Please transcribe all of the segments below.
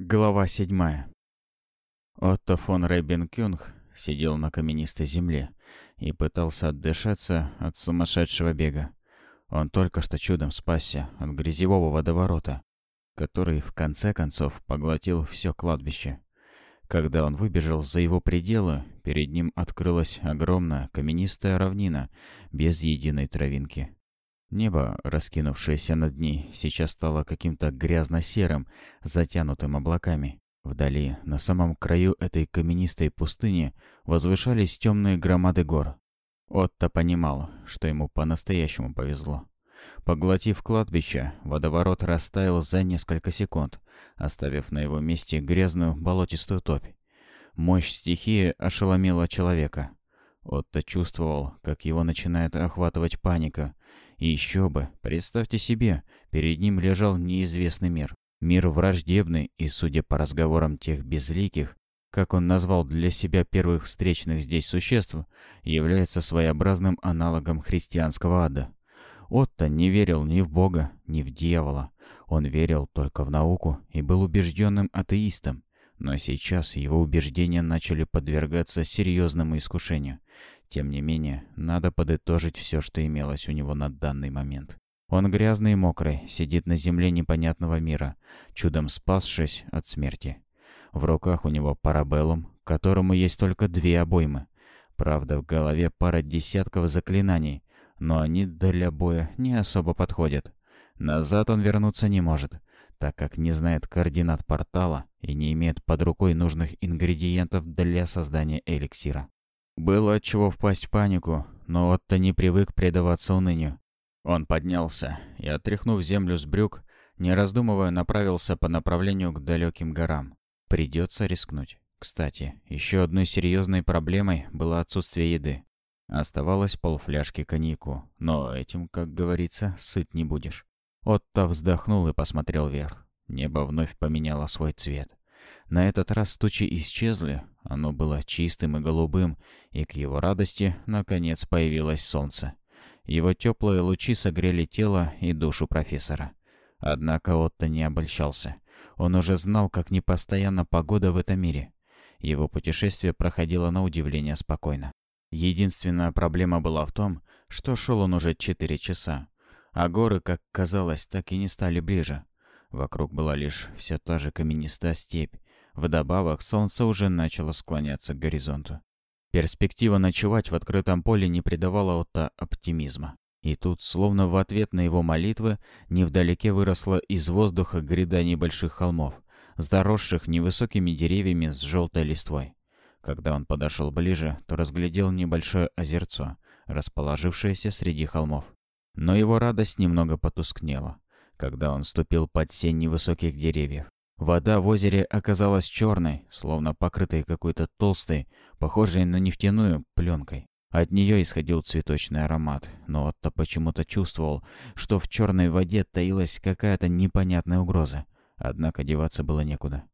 Глава седьмая. Отто фон Рейбенкюнг сидел на каменистой земле и пытался отдышаться от сумасшедшего бега. Он только что чудом спасся от грязевого водоворота, который в конце концов поглотил все кладбище. Когда он выбежал за его пределы, перед ним открылась огромная каменистая равнина без единой травинки. Небо, раскинувшееся над ней, сейчас стало каким-то грязно-серым, затянутым облаками. Вдали, на самом краю этой каменистой пустыни, возвышались темные громады гор. Отто понимал, что ему по-настоящему повезло. Поглотив кладбище, водоворот растаял за несколько секунд, оставив на его месте грязную болотистую топь. Мощь стихии ошеломила человека. Отто чувствовал, как его начинает охватывать паника, и еще бы, представьте себе, перед ним лежал неизвестный мир. Мир враждебный и, судя по разговорам тех безликих, как он назвал для себя первых встречных здесь существ, является своеобразным аналогом христианского ада. Отто не верил ни в Бога, ни в дьявола. Он верил только в науку и был убежденным атеистом. Но сейчас его убеждения начали подвергаться серьезному искушению. Тем не менее, надо подытожить все, что имелось у него на данный момент. Он грязный и мокрый, сидит на земле непонятного мира, чудом спасшись от смерти. В руках у него парабеллум, которому есть только две обоймы. Правда, в голове пара десятков заклинаний, но они для боя не особо подходят. Назад он вернуться не может, так как не знает координат портала и не имеет под рукой нужных ингредиентов для создания эликсира. Было от чего впасть в панику, но Отто не привык предаваться унынию. Он поднялся и, отряхнув землю с брюк, не раздумывая, направился по направлению к далеким горам. Придется рискнуть. Кстати, еще одной серьезной проблемой было отсутствие еды. Оставалось полфляжки коньяку, но этим, как говорится, сыт не будешь. Отто вздохнул и посмотрел вверх. Небо вновь поменяло свой цвет. На этот раз тучи исчезли, оно было чистым и голубым, и к его радости, наконец, появилось солнце. Его теплые лучи согрели тело и душу профессора. Однако Отто не обольщался. Он уже знал, как непостоянна погода в этом мире. Его путешествие проходило на удивление спокойно. Единственная проблема была в том, что шел он уже четыре часа, а горы, как казалось, так и не стали ближе. Вокруг была лишь все та же каменистая степь, Вдобавок, солнце уже начало склоняться к горизонту. Перспектива ночевать в открытом поле не придавала Отто оптимизма. И тут, словно в ответ на его молитвы, невдалеке выросла из воздуха гряда небольших холмов, заросших невысокими деревьями с желтой листвой. Когда он подошел ближе, то разглядел небольшое озерцо, расположившееся среди холмов. Но его радость немного потускнела, когда он ступил под сень невысоких деревьев. Вода в озере оказалась черной, словно покрытой какой-то толстой, похожей на нефтяную, пленкой. От нее исходил цветочный аромат, но Отто почему-то чувствовал, что в черной воде таилась какая-то непонятная угроза. Однако деваться было некуда.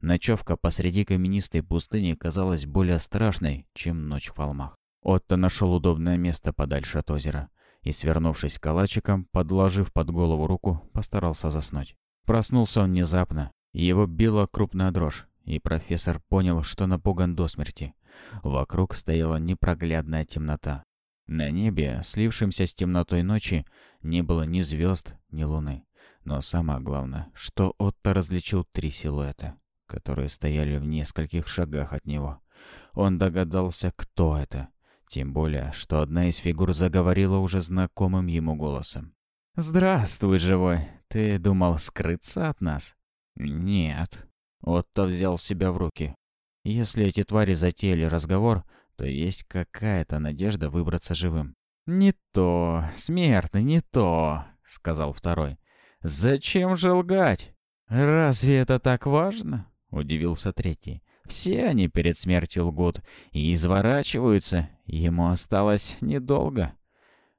Ночевка посреди каменистой пустыни казалась более страшной, чем ночь в холмах. Отто нашел удобное место подальше от озера и, свернувшись калачиком, подложив под голову руку, постарался заснуть. Проснулся он внезапно, его била крупная дрожь, и профессор понял, что напуган до смерти. Вокруг стояла непроглядная темнота. На небе, слившемся с темнотой ночи, не было ни звезд, ни луны. Но самое главное, что Отто различил три силуэта, которые стояли в нескольких шагах от него. Он догадался, кто это. Тем более, что одна из фигур заговорила уже знакомым ему голосом. «Здравствуй, живой. Ты думал скрыться от нас?» «Нет». Отто взял себя в руки. «Если эти твари затеяли разговор, то есть какая-то надежда выбраться живым». «Не то, смертный, не то», — сказал второй. «Зачем же лгать? Разве это так важно?» — удивился третий. «Все они перед смертью лгут и изворачиваются. Ему осталось недолго».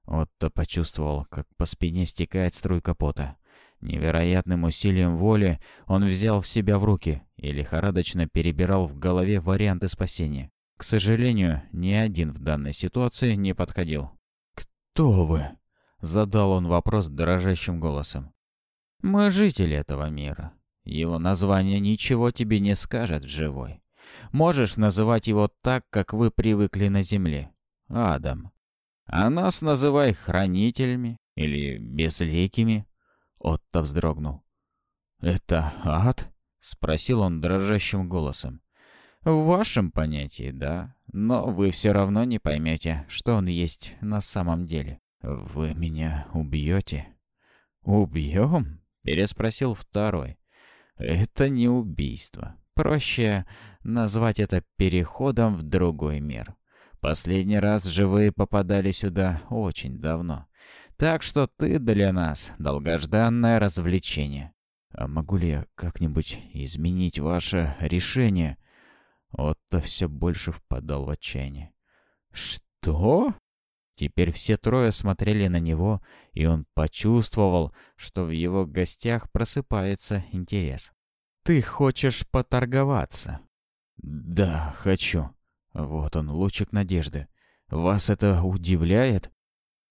Отто почувствовал, как по спине стекает струйка пота. Невероятным усилием воли он взял в себя в руки и лихорадочно перебирал в голове варианты спасения. К сожалению, ни один в данной ситуации не подходил. «Кто вы?» — задал он вопрос дрожащим голосом. «Мы жители этого мира. Его название ничего тебе не скажет, живой. Можешь называть его так, как вы привыкли на земле. Адам. А нас называй хранителями или безликими. Отто вздрогнул. «Это ад?» — спросил он дрожащим голосом. «В вашем понятии, да, но вы все равно не поймете, что он есть на самом деле. Вы меня убьете?» «Убьем?» — переспросил второй. «Это не убийство. Проще назвать это переходом в другой мир. Последний раз живые попадали сюда очень давно. Так что ты для нас долгожданное развлечение. А могу ли я как-нибудь изменить ваше решение?» Отто все больше впадал в отчаяние. «Что?» Теперь все трое смотрели на него, и он почувствовал, что в его гостях просыпается интерес. «Ты хочешь поторговаться?» «Да, хочу». Вот он, лучик надежды. «Вас это удивляет?»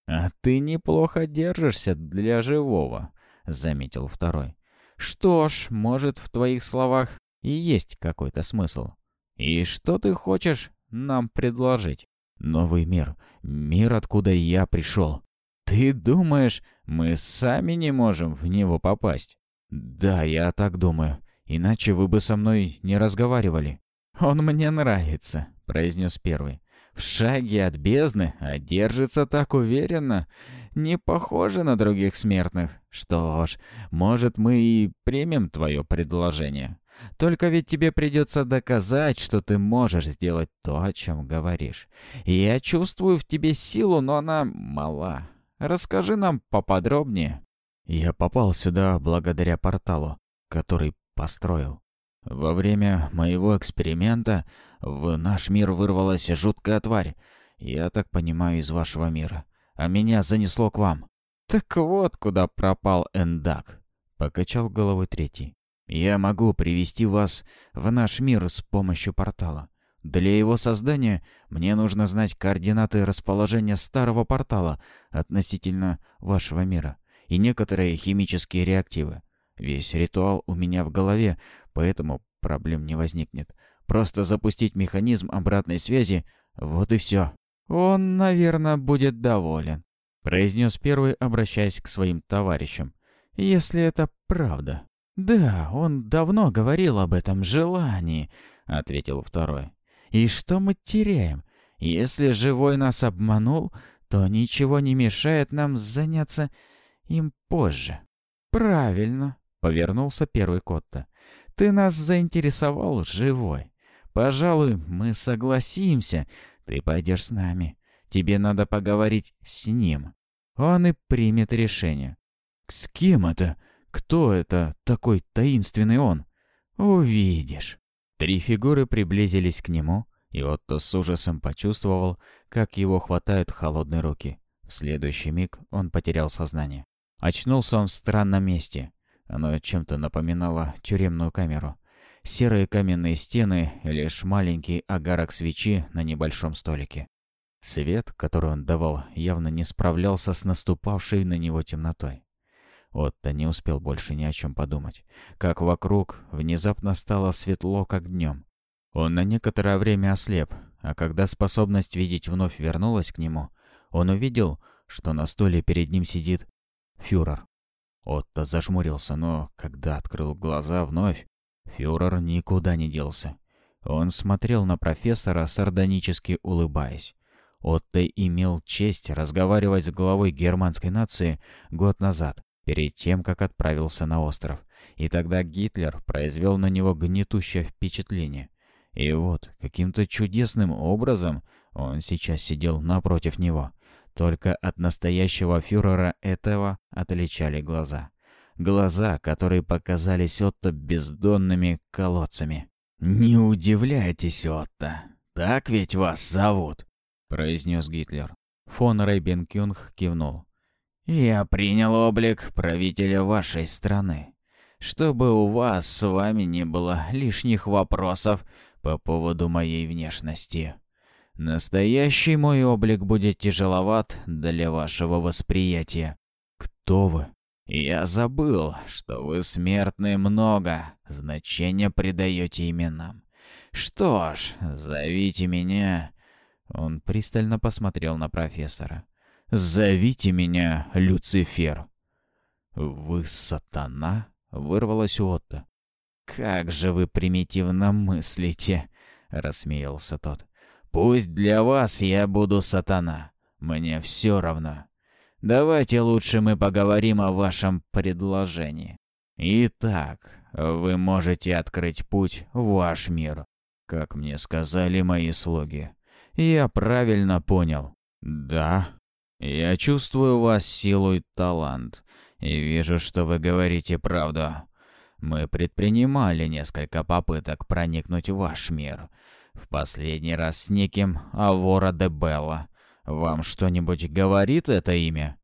«А ты неплохо держишься для живого», — заметил второй. «Что ж, может, в твоих словах и есть какой-то смысл. И что ты хочешь нам предложить?» «Новый мир. Мир, откуда я пришел. Ты думаешь, мы сами не можем в него попасть?» «Да, я так думаю. Иначе вы бы со мной не разговаривали». «Он мне нравится», — произнес первый. «В шаге от бездны, а держится так уверенно. Не похоже на других смертных. Что ж, может, мы и примем твое предложение. Только ведь тебе придется доказать, что ты можешь сделать то, о чем говоришь. я чувствую в тебе силу, но она мала. Расскажи нам поподробнее». «Я попал сюда благодаря порталу, который построил. Во время моего эксперимента в наш мир вырвалась жуткая тварь. Я так понимаю, из вашего мира. А меня занесло к вам. Так вот, куда пропал Эндак. Покачал головой третий. Я могу привести вас в наш мир с помощью портала. Для его создания мне нужно знать координаты расположения старого портала относительно вашего мира и некоторые химические реактивы. Весь ритуал у меня в голове, поэтому проблем не возникнет. Просто запустить механизм обратной связи, вот и все. «Он, наверное, будет доволен», — произнес первый, обращаясь к своим товарищам. «Если это правда». «Да, он давно говорил об этом желании», — ответил второй. «И что мы теряем? Если живой нас обманул, то ничего не мешает нам заняться им позже». «Правильно», Повернулся первый Котта. «Ты нас заинтересовал живой. Пожалуй, мы согласимся. Ты пойдешь с нами. Тебе надо поговорить с ним. Он и примет решение». «С кем это? Кто это такой таинственный он?» «Увидишь». Три фигуры приблизились к нему, и Отто с ужасом почувствовал, как его хватают холодные руки. В следующий миг он потерял сознание. Очнулся он в странном месте. Оно чем-то напоминало тюремную камеру. Серые каменные стены, лишь маленький огарок свечи на небольшом столике. Свет, который он давал, явно не справлялся с наступавшей на него темнотой. Отто не успел больше ни о чем подумать. Как вокруг внезапно стало светло, как днем. Он на некоторое время ослеп, а когда способность видеть вновь вернулась к нему, он увидел, что на столе перед ним сидит фюрер. Отто зажмурился, но когда открыл глаза вновь, фюрер никуда не делся. Он смотрел на профессора, сардонически улыбаясь. Отто имел честь разговаривать с главой германской нации год назад, перед тем, как отправился на остров. И тогда Гитлер произвел на него гнетущее впечатление. И вот, каким-то чудесным образом он сейчас сидел напротив него — только от настоящего фюрера этого отличали глаза. Глаза, которые показались Отто бездонными колодцами. «Не удивляйтесь, Отто, так ведь вас зовут», — произнес Гитлер. Фон Рейбенкюнг кивнул. «Я принял облик правителя вашей страны. Чтобы у вас с вами не было лишних вопросов по поводу моей внешности». Настоящий мой облик будет тяжеловат для вашего восприятия. Кто вы? Я забыл, что вы смертные много, значение придаете именам. Что ж, зовите меня...» Он пристально посмотрел на профессора. «Зовите меня Люцифер». «Вы сатана?» — вырвалось у Отто. «Как же вы примитивно мыслите!» — рассмеялся тот. «Пусть для вас я буду сатана. Мне все равно. Давайте лучше мы поговорим о вашем предложении. Итак, вы можете открыть путь в ваш мир, как мне сказали мои слуги. Я правильно понял. Да. Я чувствую вас силу и талант, и вижу, что вы говорите правду. Мы предпринимали несколько попыток проникнуть в ваш мир. В последний раз с неким Авора де Белла. Вам что-нибудь говорит это имя?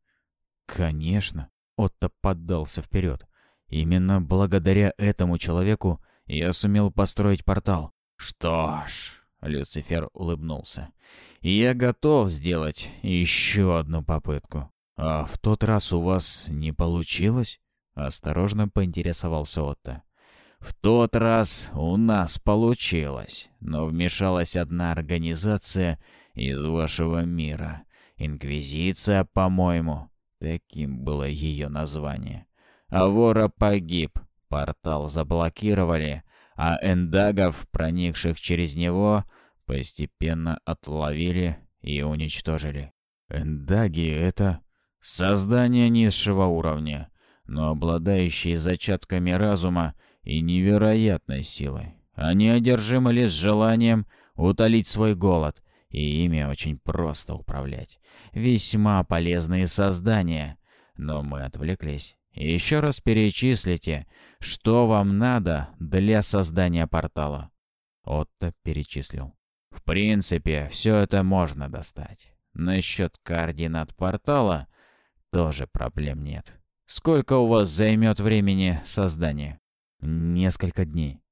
Конечно. Отто поддался вперед. Именно благодаря этому человеку я сумел построить портал. Что ж, Люцифер улыбнулся. Я готов сделать еще одну попытку. А в тот раз у вас не получилось? Осторожно поинтересовался Отто. В тот раз у нас получилось, но вмешалась одна организация из вашего мира. Инквизиция, по-моему. Таким было ее название. Авора погиб, портал заблокировали, а эндагов, проникших через него, постепенно отловили и уничтожили. Эндаги — это создание низшего уровня, но обладающие зачатками разума и невероятной силой. Они одержимы лишь желанием утолить свой голод — и ими очень просто управлять. Весьма полезные создания. Но мы отвлеклись. Еще раз перечислите, что вам надо для создания портала. Отто перечислил. В принципе, все это можно достать. Насчет координат портала тоже проблем нет. Сколько у вас займет времени создания? Несколько дней.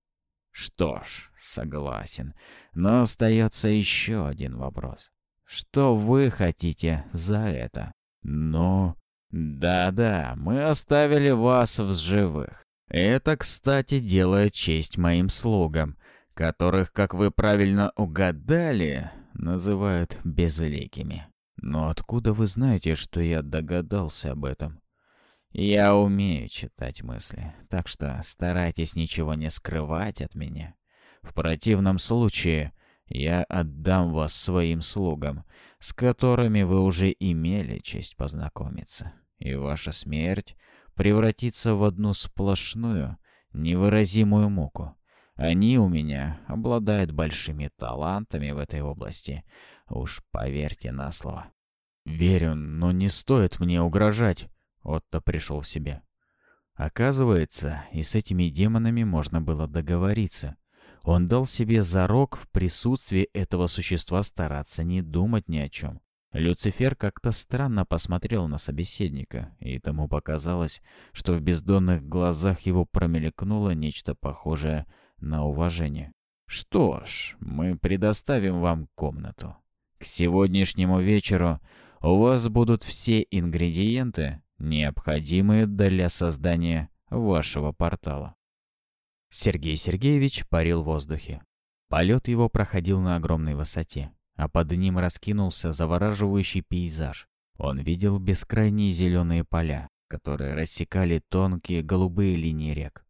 Что ж, согласен. Но остается еще один вопрос. Что вы хотите за это? Ну, да-да, мы оставили вас в живых. Это, кстати, делает честь моим слугам, которых, как вы правильно угадали, называют безликими. Но откуда вы знаете, что я догадался об этом? Я умею читать мысли, так что старайтесь ничего не скрывать от меня. В противном случае я отдам вас своим слугам, с которыми вы уже имели честь познакомиться, и ваша смерть превратится в одну сплошную, невыразимую муку. Они у меня обладают большими талантами в этой области, уж поверьте на слово. Верю, но не стоит мне угрожать. Отто пришел в себя. Оказывается, и с этими демонами можно было договориться. Он дал себе зарок в присутствии этого существа стараться не думать ни о чем. Люцифер как-то странно посмотрел на собеседника, и тому показалось, что в бездонных глазах его промелькнуло нечто похожее на уважение. «Что ж, мы предоставим вам комнату. К сегодняшнему вечеру у вас будут все ингредиенты, необходимые для создания вашего портала. Сергей Сергеевич парил в воздухе. Полет его проходил на огромной высоте, а под ним раскинулся завораживающий пейзаж. Он видел бескрайние зеленые поля, которые рассекали тонкие голубые линии рек.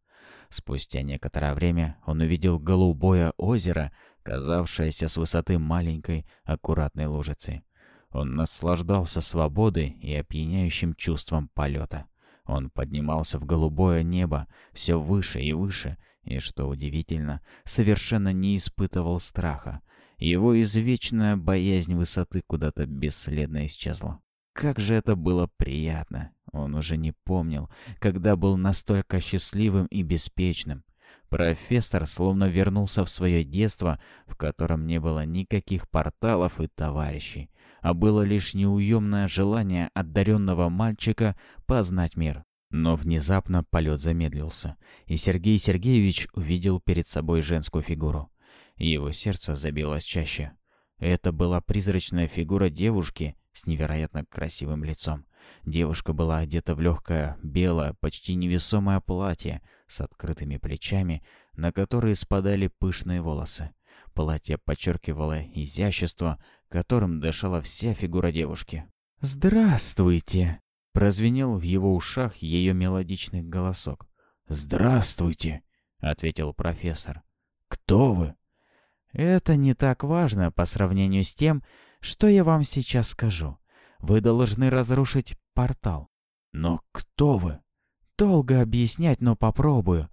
Спустя некоторое время он увидел голубое озеро, казавшееся с высоты маленькой, аккуратной лужицей. Он наслаждался свободой и опьяняющим чувством полета. Он поднимался в голубое небо все выше и выше, и, что удивительно, совершенно не испытывал страха. Его извечная боязнь высоты куда-то бесследно исчезла. Как же это было приятно! Он уже не помнил, когда был настолько счастливым и беспечным. Профессор словно вернулся в свое детство, в котором не было никаких порталов и товарищей а было лишь неуемное желание одаренного мальчика познать мир. Но внезапно полет замедлился, и Сергей Сергеевич увидел перед собой женскую фигуру. Его сердце забилось чаще. Это была призрачная фигура девушки с невероятно красивым лицом. Девушка была одета в легкое, белое, почти невесомое платье с открытыми плечами, на которые спадали пышные волосы. Платье подчеркивало изящество, которым дышала вся фигура девушки. «Здравствуйте!» — прозвенел в его ушах ее мелодичный голосок. «Здравствуйте!» — ответил профессор. «Кто вы?» «Это не так важно по сравнению с тем, что я вам сейчас скажу. Вы должны разрушить портал». «Но кто вы?» «Долго объяснять, но попробую.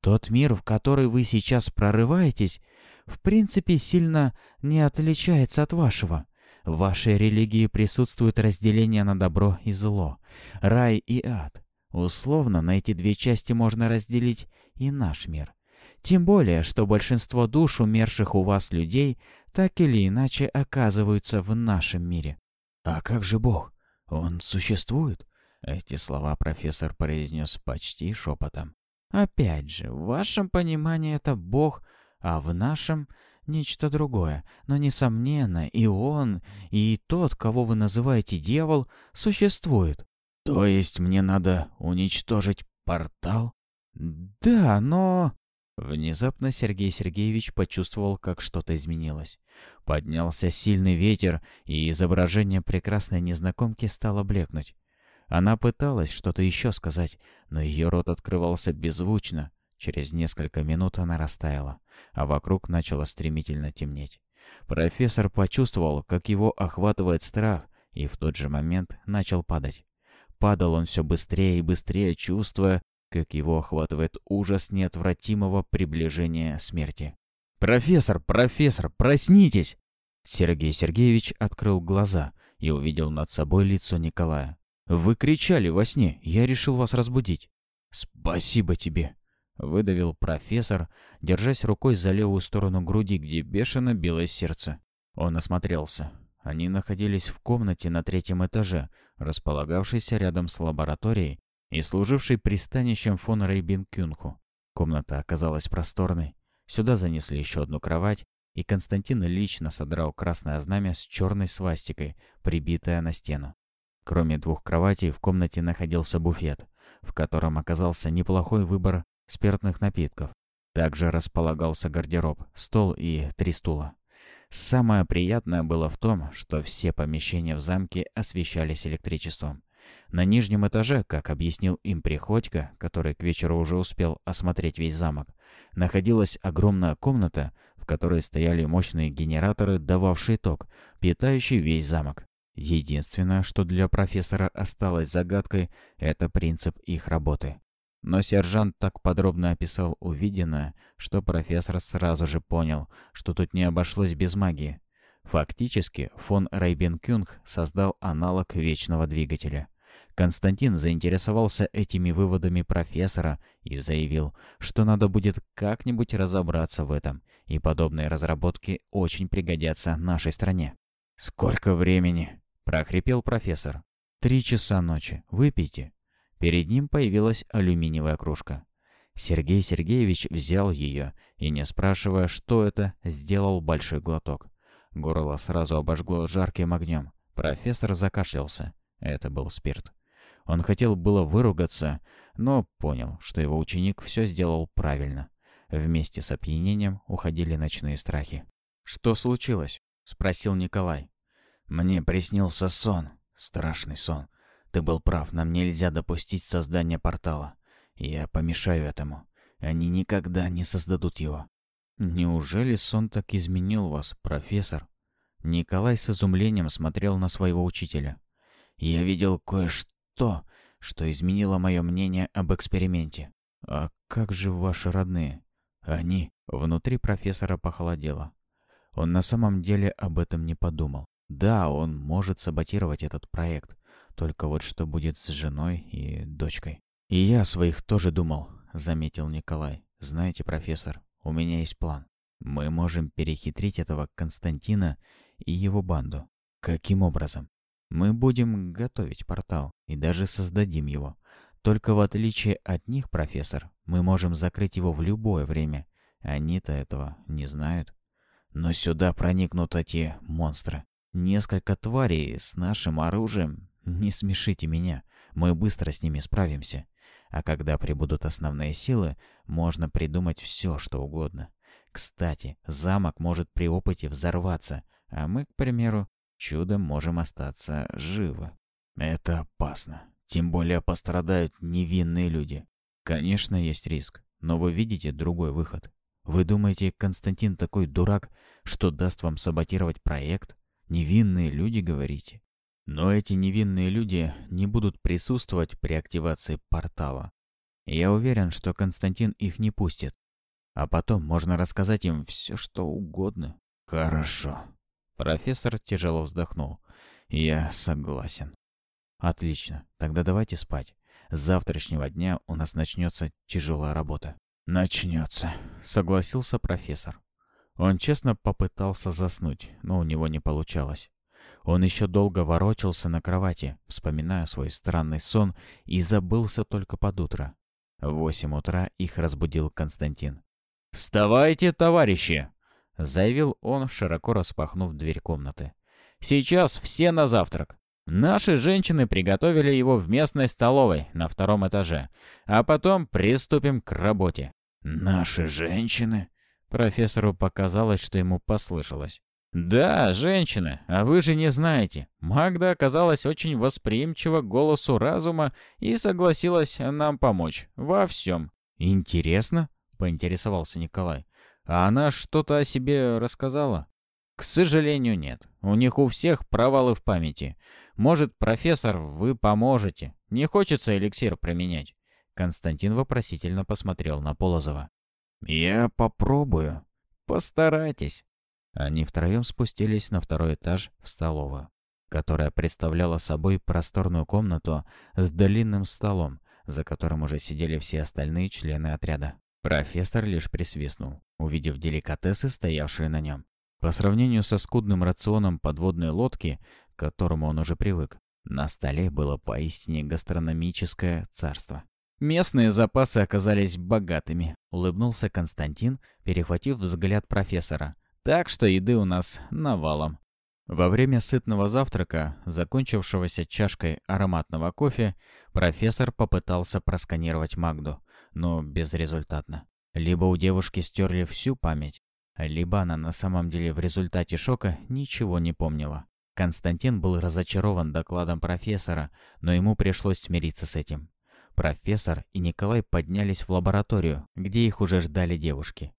Тот мир, в который вы сейчас прорываетесь, в принципе сильно не отличается от вашего. В вашей религии присутствует разделение на добро и зло, рай и ад. Условно на эти две части можно разделить и наш мир. Тем более, что большинство душ умерших у вас людей так или иначе оказываются в нашем мире. «А как же Бог? Он существует?» Эти слова профессор произнес почти шепотом. «Опять же, в вашем понимании это Бог, а в нашем — нечто другое. Но, несомненно, и он, и тот, кого вы называете дьявол, существует». «То есть мне надо уничтожить портал?» «Да, но...» Внезапно Сергей Сергеевич почувствовал, как что-то изменилось. Поднялся сильный ветер, и изображение прекрасной незнакомки стало блекнуть. Она пыталась что-то еще сказать, но ее рот открывался беззвучно. Через несколько минут она растаяла, а вокруг начало стремительно темнеть. Профессор почувствовал, как его охватывает страх, и в тот же момент начал падать. Падал он все быстрее и быстрее, чувствуя, как его охватывает ужас неотвратимого приближения смерти. «Профессор, профессор, проснитесь!» Сергей Сергеевич открыл глаза и увидел над собой лицо Николая. «Вы кричали во сне, я решил вас разбудить». «Спасибо тебе!» — выдавил профессор, держась рукой за левую сторону груди, где бешено билось сердце. Он осмотрелся. Они находились в комнате на третьем этаже, располагавшейся рядом с лабораторией и служивший пристанищем фон Рейбин-Кюнху. Комната оказалась просторной. Сюда занесли еще одну кровать, и Константин лично содрал красное знамя с черной свастикой, прибитое на стену. Кроме двух кроватей в комнате находился буфет, в котором оказался неплохой выбор спиртных напитков. Также располагался гардероб, стол и три стула. Самое приятное было в том, что все помещения в замке освещались электричеством. На нижнем этаже, как объяснил им Приходько, который к вечеру уже успел осмотреть весь замок, находилась огромная комната, в которой стояли мощные генераторы, дававшие ток, питающий весь замок. Единственное, что для профессора осталось загадкой, это принцип их работы. Но сержант так подробно описал увиденное, что профессор сразу же понял, что тут не обошлось без магии. Фактически, фон Райбенкюнг создал аналог вечного двигателя. Константин заинтересовался этими выводами профессора и заявил, что надо будет как-нибудь разобраться в этом, и подобные разработки очень пригодятся нашей стране. «Сколько времени?» – прохрипел профессор. «Три часа ночи. Выпейте». Перед ним появилась алюминиевая кружка. Сергей Сергеевич взял ее и, не спрашивая, что это, сделал большой глоток. Горло сразу обожгло жарким огнем. Профессор закашлялся. Это был спирт. Он хотел было выругаться, но понял, что его ученик все сделал правильно. Вместе с опьянением уходили ночные страхи. «Что случилось?» — спросил Николай. «Мне приснился сон. Страшный сон. Ты был прав, нам нельзя допустить создания портала. Я помешаю этому. Они никогда не создадут его». «Неужели сон так изменил вас, профессор?» Николай с изумлением смотрел на своего учителя. «Я видел кое-что то, что изменило мое мнение об эксперименте. А как же ваши родные? Они... Внутри профессора похолодело. Он на самом деле об этом не подумал. Да, он может саботировать этот проект. Только вот что будет с женой и дочкой. И я о своих тоже думал, заметил Николай. Знаете, профессор, у меня есть план. Мы можем перехитрить этого Константина и его банду. Каким образом? Мы будем готовить портал и даже создадим его. Только в отличие от них, профессор, мы можем закрыть его в любое время. Они-то этого не знают. Но сюда проникнут эти монстры. Несколько тварей с нашим оружием. Не смешите меня, мы быстро с ними справимся. А когда прибудут основные силы, можно придумать все, что угодно. Кстати, замок может при опыте взорваться, а мы, к примеру, чудом можем остаться живы. Это опасно. Тем более пострадают невинные люди. Конечно, есть риск, но вы видите другой выход. Вы думаете, Константин такой дурак, что даст вам саботировать проект? Невинные люди, говорите? Но эти невинные люди не будут присутствовать при активации портала. Я уверен, что Константин их не пустит. А потом можно рассказать им все, что угодно. Хорошо. Профессор тяжело вздохнул. Я согласен. Отлично. Тогда давайте спать. С завтрашнего дня у нас начнется тяжелая работа. Начнется, согласился профессор. Он честно попытался заснуть, но у него не получалось. Он еще долго ворочался на кровати, вспоминая свой странный сон, и забылся только под утро. В восемь утра их разбудил Константин. «Вставайте, товарищи!» — заявил он, широко распахнув дверь комнаты. «Сейчас все на завтрак. Наши женщины приготовили его в местной столовой на втором этаже, а потом приступим к работе». «Наши женщины?» Профессору показалось, что ему послышалось. «Да, женщины, а вы же не знаете. Магда оказалась очень восприимчива к голосу разума и согласилась нам помочь. Во всем». «Интересно?» — поинтересовался Николай. «А она что-то о себе рассказала?» «К сожалению, нет. У них у всех провалы в памяти. Может, профессор, вы поможете? Не хочется эликсир применять?» Константин вопросительно посмотрел на Полозова. «Я попробую. Постарайтесь». Они втроем спустились на второй этаж в столовую, которая представляла собой просторную комнату с длинным столом, за которым уже сидели все остальные члены отряда. Профессор лишь присвистнул, увидев деликатесы, стоявшие на нем. По сравнению со скудным рационом подводной лодки, к которому он уже привык, на столе было поистине гастрономическое царство. «Местные запасы оказались богатыми», — улыбнулся Константин, перехватив взгляд профессора. Так что еды у нас навалом. Во время сытного завтрака, закончившегося чашкой ароматного кофе, профессор попытался просканировать Магду, но безрезультатно. Либо у девушки стерли всю память, либо она на самом деле в результате шока ничего не помнила. Константин был разочарован докладом профессора, но ему пришлось смириться с этим. Профессор и Николай поднялись в лабораторию, где их уже ждали девушки.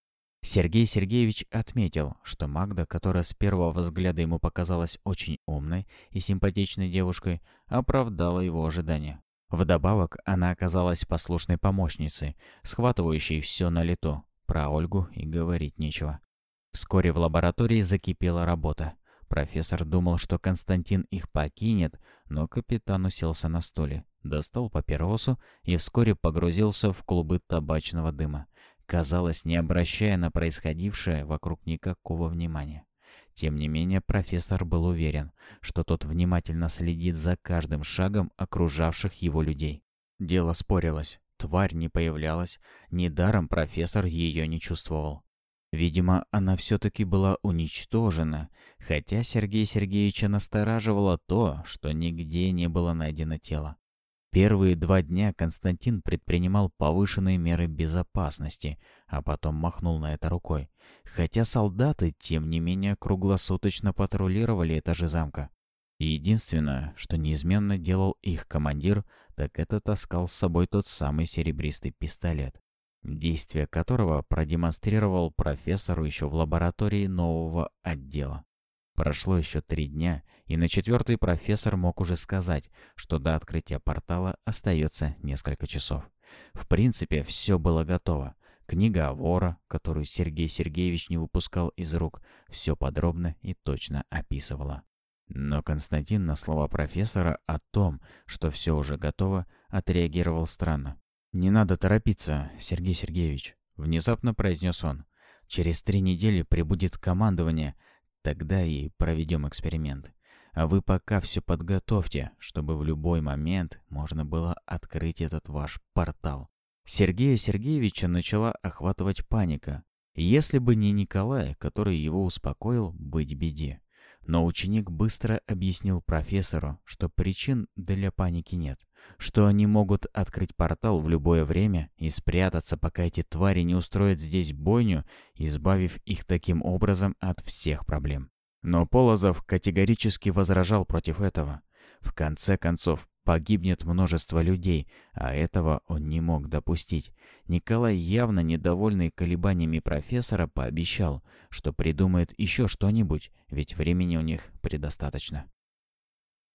Сергей Сергеевич отметил, что Магда, которая с первого взгляда ему показалась очень умной и симпатичной девушкой, оправдала его ожидания. Вдобавок, она оказалась послушной помощницей, схватывающей все на лету. Про Ольгу и говорить нечего. Вскоре в лаборатории закипела работа. Профессор думал, что Константин их покинет, но капитан уселся на стуле, достал папиросу и вскоре погрузился в клубы табачного дыма казалось, не обращая на происходившее вокруг никакого внимания. Тем не менее, профессор был уверен, что тот внимательно следит за каждым шагом окружавших его людей. Дело спорилось. Тварь не появлялась, недаром профессор ее не чувствовал. Видимо, она все-таки была уничтожена, хотя Сергея Сергеевича настораживало то, что нигде не было найдено тело. Первые два дня Константин предпринимал повышенные меры безопасности, а потом махнул на это рукой. Хотя солдаты, тем не менее, круглосуточно патрулировали этажи замка. Единственное, что неизменно делал их командир, так это таскал с собой тот самый серебристый пистолет, действие которого продемонстрировал профессору еще в лаборатории нового отдела. Прошло еще три дня, и на четвертый профессор мог уже сказать, что до открытия портала остается несколько часов. В принципе, все было готово. Книга о вора, которую Сергей Сергеевич не выпускал из рук, все подробно и точно описывала. Но Константин на слова профессора о том, что все уже готово, отреагировал странно. «Не надо торопиться, Сергей Сергеевич», — внезапно произнес он. «Через три недели прибудет командование, Тогда и проведем эксперимент. А вы пока все подготовьте, чтобы в любой момент можно было открыть этот ваш портал. Сергея Сергеевича начала охватывать паника. Если бы не Николай, который его успокоил, быть беде. Но ученик быстро объяснил профессору, что причин для паники нет, что они могут открыть портал в любое время и спрятаться, пока эти твари не устроят здесь бойню, избавив их таким образом от всех проблем. Но Полозов категорически возражал против этого. В конце концов, погибнет множество людей, а этого он не мог допустить. Николай, явно недовольный колебаниями профессора, пообещал, что придумает еще что-нибудь, ведь времени у них предостаточно.